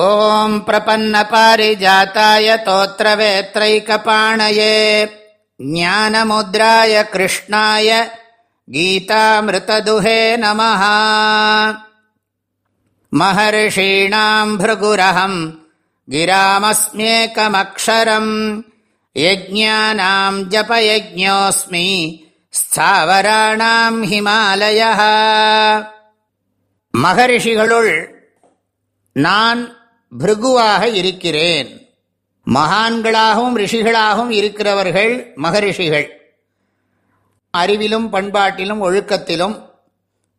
ॐ प्रपन्नपारिजाताय तोत्रवेत्रैकपाणये ज्ञानमुद्राय कृष्णाय गीतामृतदुहे नमः महर्षीणाम् भृगुरहम् गिरामस्म्येकमक्षरम् यज्ञानाम् जपयज्ञोऽस्मि स्थावराणाम् हिमालयः மகரிஷிகளுள் நான் பிருகுவாக இருக்கிறேன். மகான்களாகவும் ரிஷிகளாகவும் இருக்கிறவர்கள் மகரிஷிகள். அறிவிலும் பண்பாட்டிலும் ஒழுக்கத்திலும்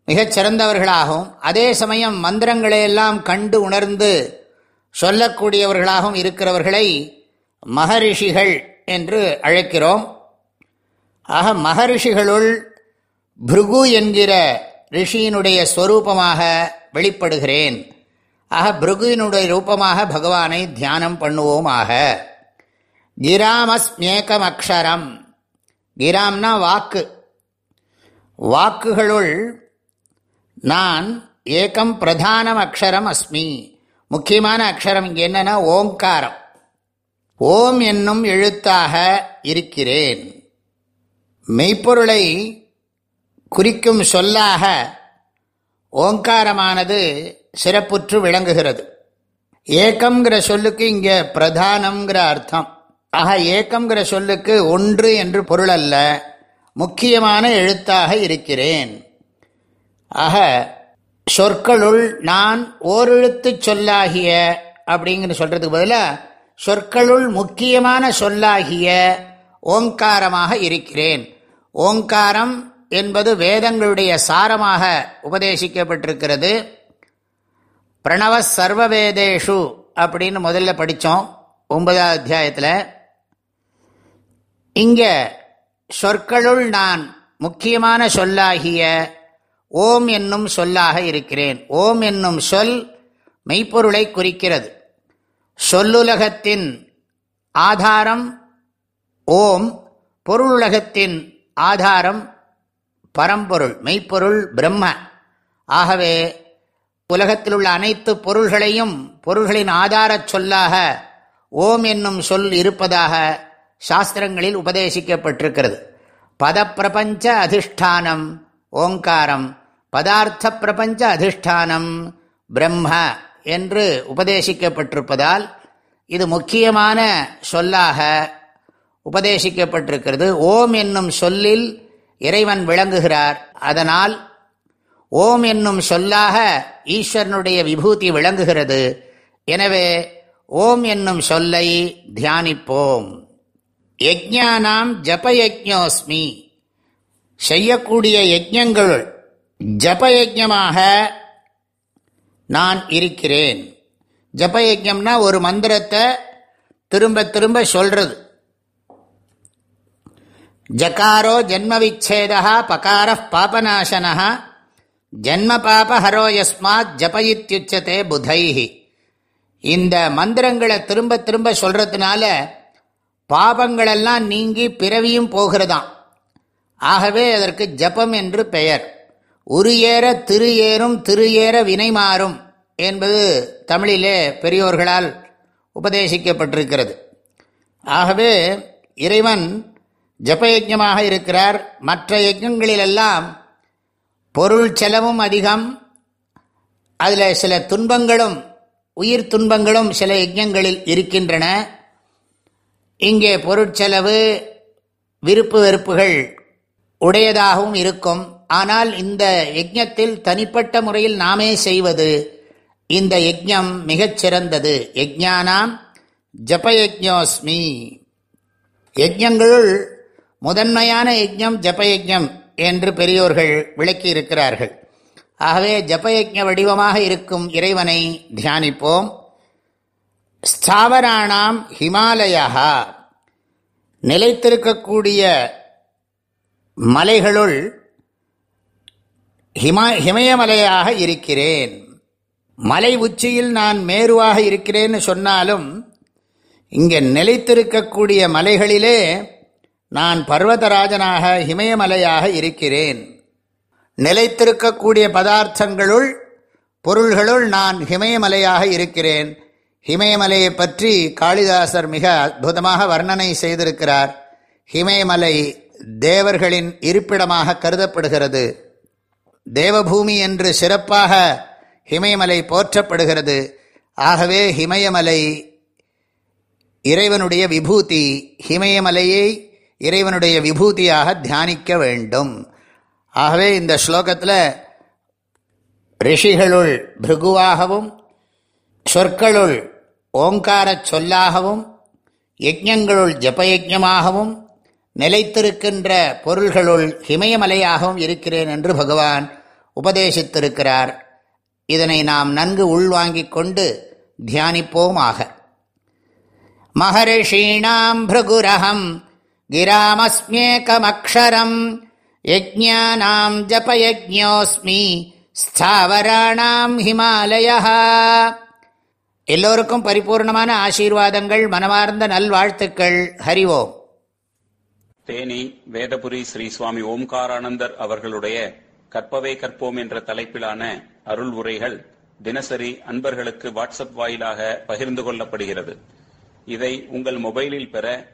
மிகச் சிறந்தவர்களாகவும் அதே சமயம் மந்திரங்களையெல்லாம் கண்டு உணர்ந்து சொல்லக்கூடியவர்களாகவும் இருக்கிறவர்களை மகரிஷிகள் என்று அழைக்கிறோம். ஆக மகரிஷிகளுள் பிருகு என்கிற ரிஷியினுடைய ஸ்வரூபமாக வெளிப்படுகிறேன். ஆக பிருகுவினுடைய ரூபமாக பகவானை தியானம் பண்ணுவோமாக. கிராமஸ்மேகம் அக்ஷரம் கிராம்னா வாக்கு. வாக்குகளுள் நான் ஏகம் பிரதானம் அக்ஷரம் அஸ்மி. முக்கியமான அக்ஷரம் இங்கே என்னன்னா ஓங்காரம். ஓம் என்னும் எழுத்தாக இருக்கிறேன். மெய்ப்பொருளை குறிக்கும் சொல்லாக ஓங்காரமானது சிறப்புற்று விளங்குகிறது. ஏக்கம்ங்கிற சொல்லுக்கு இங்கே பிரதானம்ங்கிற அர்த்தம். ஆக ஏக்கம்ங்கிற சொல்லுக்கு ஒன்று என்று பொருள் அல்ல முக்கியமான எழுத்தாக இருக்கிறேன். ஆக சொற்களுள் நான் ஓரெழுத்து சொல்லாகிய அப்படிங்கிற சொல்றதுக்கு பதிலாக சொற்களுள் முக்கியமான சொல்லாகிய ஓங்காரமாக இருக்கிறேன். ஓங்காரம் என்பது வேதங்களுடைய சாரமாக உபதேசிக்கப்பட்டிருக்கிறது. பிரணவ சர்வவேதேஷு அப்படின்னு முதல்ல படித்தோம் ஒன்பதாவது அத்தியாயத்தில். இங்கே சொற்களுள் நான் முக்கியமான சொல்லாகிய ஓம் என்னும் சொல்லாக இருக்கிறேன். ஓம் என்னும் சொல் மெய்ப்பொருளை குறிக்கிறது. சொல்லுலகத்தின் ஆதாரம் ஓம் பொருளுலகத்தின் ஆதாரம் பரம்பொருள் மெய்ப்பொருள் பிரம்ம. ஆகவே உலகத்தில் உள்ள அனைத்து பொருள்களையும் பொருள்களின் ஆதாரச் சொல்லாக ஓம் என்னும் சொல் இருப்பதாக சாஸ்திரங்களில் உபதேசிக்கப்பட்டிருக்கிறது. பதப்பிரபஞ்ச அதிஷ்டானம் ஓங்காரம் பதார்த்த பிரபஞ்ச அதிஷ்டானம் பிரம்ம என்று உபதேசிக்கப்பட்டிருப்பதால் இது முக்கியமான சொல்லாக உபதேசிக்கப்பட்டிருக்கிறது. ஓம் என்னும் சொல்லில் இறைவன் விளங்குகிறார். அதனால் ஓம் என்னும் சொல்லாக ஈஸ்வரனுடைய விபூதி விளங்குகிறது. எனவே ஓம் என்னும் சொல்லை தியானிப்போம். யஜ்ஞானாம் ஜபயஜோஸ்மி செய்யக்கூடிய யஜ்ஞங்கள் ஜபயஜமாக நான் இருக்கிறேன். ஜபயஜம்னா ஒரு மந்திரத்தை திரும்ப திரும்ப சொல்றது. ஜகாரோ ஜென்மவிச்சேதா பகார பாபநாசனா ஜென்ம பாபஹரோ யஸ்மாத் ஜபயித்யுச்சதே புதைஹி. இந்த மந்திரங்களை திரும்ப திரும்ப சொல்றதுனால பாபங்களெல்லாம் நீங்கி பிறவியும் போகிறதாம். ஆகவே அதற்கு ஜபம் என்று பெயர். உரியேற திரு ஏறும் திரு ஏற வினை மாறும் என்பது தமிழிலே பெரியோர்களால் உபதேசிக்கப்பட்டிருக்கிறது. ஆகவே இறைவன் ஜபயஜமாக இருக்கிறார். மற்ற யஜ்ஞங்களிலெல்லாம் பொருள் செலவும் அதிகம். அதில் சில துன்பங்களும் உயிர் துன்பங்களும் சில யஜ்யங்களில் இருக்கின்றன. இங்கே பொருட்செலவு விருப்பு வெறுப்புகள் உடையதாகவும் இருக்கும். ஆனால் இந்த யஜ்யத்தில் தனிப்பட்ட முறையில் நாமே செய்வது இந்த யஜ்யம் மிகச்சிறந்தது யஜ்ஞானாம் ஜபயஜோஸ்மி யஜ்யங்களுள் முதன்மையான யஜ்யம் ஜபயஜம் என்று பெரியோர்கள் விளக்கி இருக்கிறார்கள் ஆகவே ஜபயஜ வடிவமாக இருக்கும் இறைவனை தியானிப்போம். ஸ்தாவராணாம் ஹிமாலயா நிலைத்திருக்கக்கூடிய மலைகளுள் ஹிமா ஹிமயமலையாக இருக்கிறேன். மலை உச்சியில் நான் மேருவாக இருக்கிறேன்னு சொன்னாலும் இங்கே நிலைத்திருக்கக்கூடிய மலைகளிலே நான் பர்வதராஜனாக இமயமலையாக இருக்கிறேன். நிலைத்திருக்கக்கூடிய பதார்த்தங்களுள் பொருள்களுள் நான் ஹிமயமலையாக இருக்கிறேன். ஹிமயமலையை பற்றி காளிதாசர் மிக அற்புதமாக வர்ணனை செய்திருக்கிறார். ஹிமயமலை தேவர்களின் இருப்பிடமாக கருதப்படுகிறது. தேவபூமி என்று சிறப்பாக ஹிமயமலை போற்றப்படுகிறது. ஆகவே ஹிமயமலை இறைவனுடைய விபூதி ஹிமயமலையை இறைவனுடைய விபூதியாக தியானிக்க வேண்டும். ஆகவே இந்த ஸ்லோகத்தில் ரிஷிகளுள் பிருகுவாகவும் சொற்களுள் ஓங்காரச் சொல்லாகவும் யஜ்யங்களுள் ஜபயஜமாகவும் நிலைத்திருக்கின்ற பொருள்களுள் ஹிமயமலையாகவும் இருக்கிறேன் என்று பகவான் உபதேசித்திருக்கிறார். இதனை நாம் நன்கு உள்வாங்கிக் கொண்டு தியானிப்போமாக. மகரிஷீணாம் பிருகுரகம் கிராமஸ்மியேகமக்ஷரம் யஜானாம் ஜபயஜோஸ்மி ஸ்தாவராணாம் ஹிமாலய எல்லோருக்கும் பரிபூர்ணமான ஆசீர்வாதங்கள் மனமார்ந்த நல்வாழ்த்துக்கள். ஹரிவோம் தேனி வேதபுரி ஸ்ரீ சுவாமி ஓம்காரானந்தர் அவர்களுடைய கற்பவே கற்போம் என்ற தலைப்பிலான அருள் உரைகள் தினசரி அன்பர்களுக்கு வாட்ஸ்அப் வாயிலாக பகிர்ந்து கொள்ளப்படுகிறது. இதை உங்கள் மொபைலில் பெற